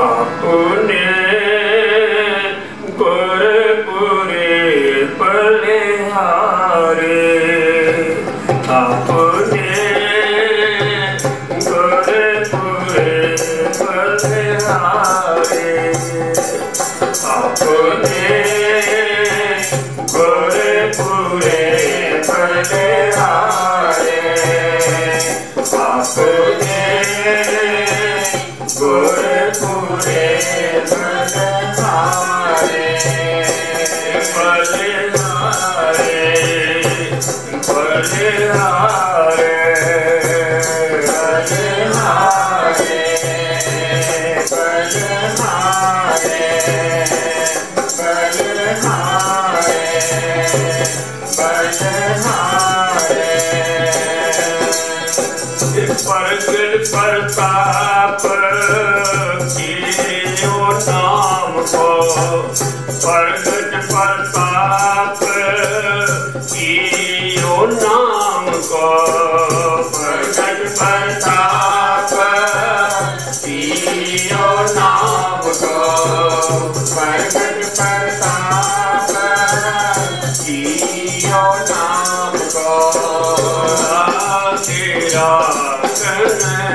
ਆਪਣੇ ਗੁਰਪੁਰੇ ਪਲਿਹਾਰੇ ਆਪੋ ਪ੍ਰਤਾਪ ਕੀਓ ਨਾਮ ਕੋ ਪ੍ਰਗਟ ਪ੍ਰਤਾਪ ਕੀਓ ਨਾਮ ਕੋ ਪ੍ਰਗਟ ਪ੍ਰਤਾਪ ਕੀਓ ਨਾਮ ਕੋ ਪ੍ਰਗਟ ਪ੍ਰਤਾਪ ਕੀਓ ਨਾਮ ਕੋ ਤੇਰਾ ਕਰਨਾ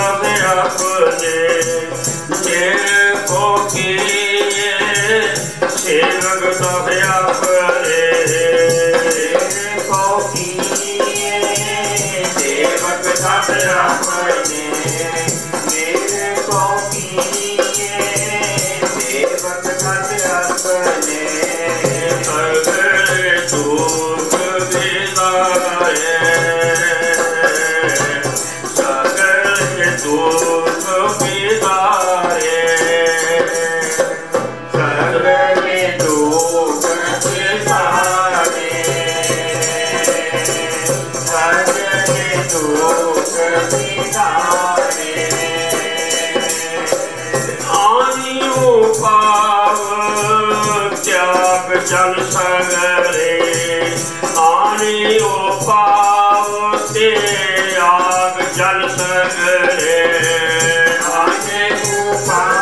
ਪ੍ਰਭ ਆਪਣੇ ਜੇ ਕੋ ਕੀਏ ਸੇਵਕ ਸਭ ਆਪਣੇ ਜੇ ਕੋ ਕੀਏ ਸੇਵਕ ਸਭ ਆਪਣੇ ਚਲ ਸਗਰੇ ਆਣੀ ਉਹ ਪਾਵ ਤੇ ਆਗ ਜਲ ਸਗਰੇ ਆਣੇ ਉਹ ਪਾਵ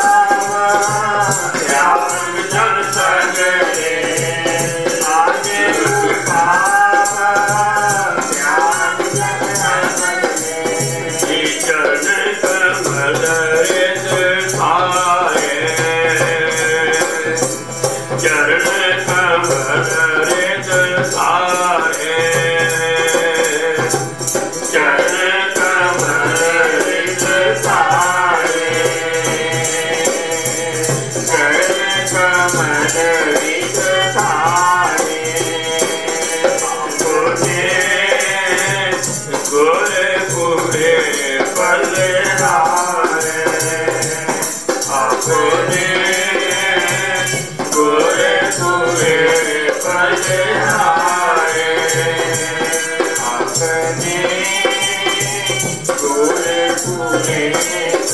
ਸਾਰ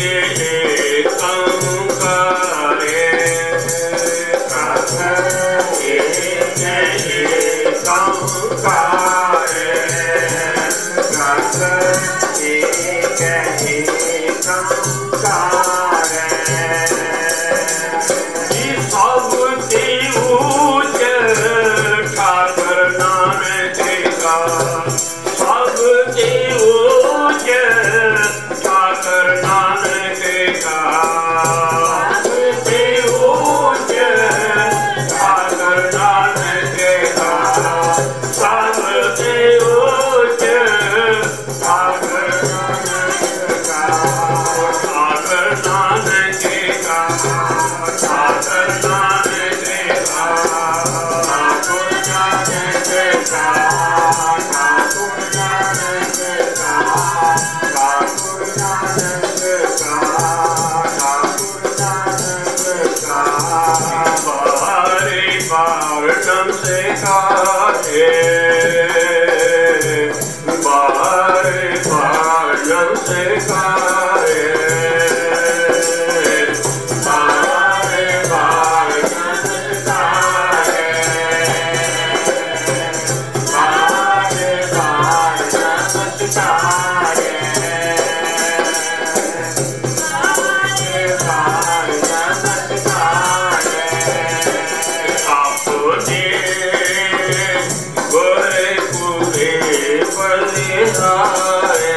yeah. Calma, meu Deus. Hare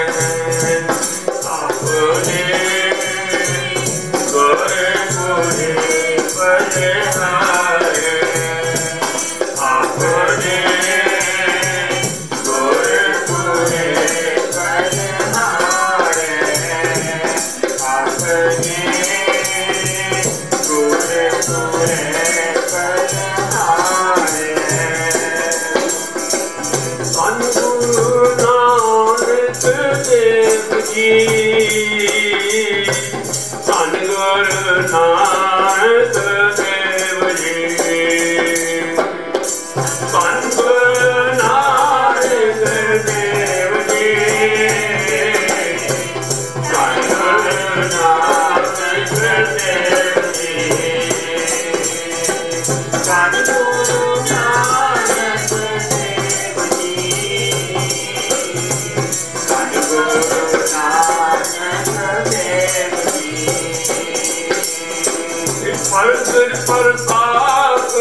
ਪ੍ਰਤਾਪ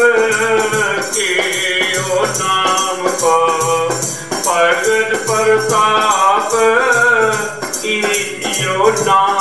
ਕੀਓ ਨਾਮ ਕੋ। ਪ੍ਰਤਾਪ ਕੀਓ ਨਾਮ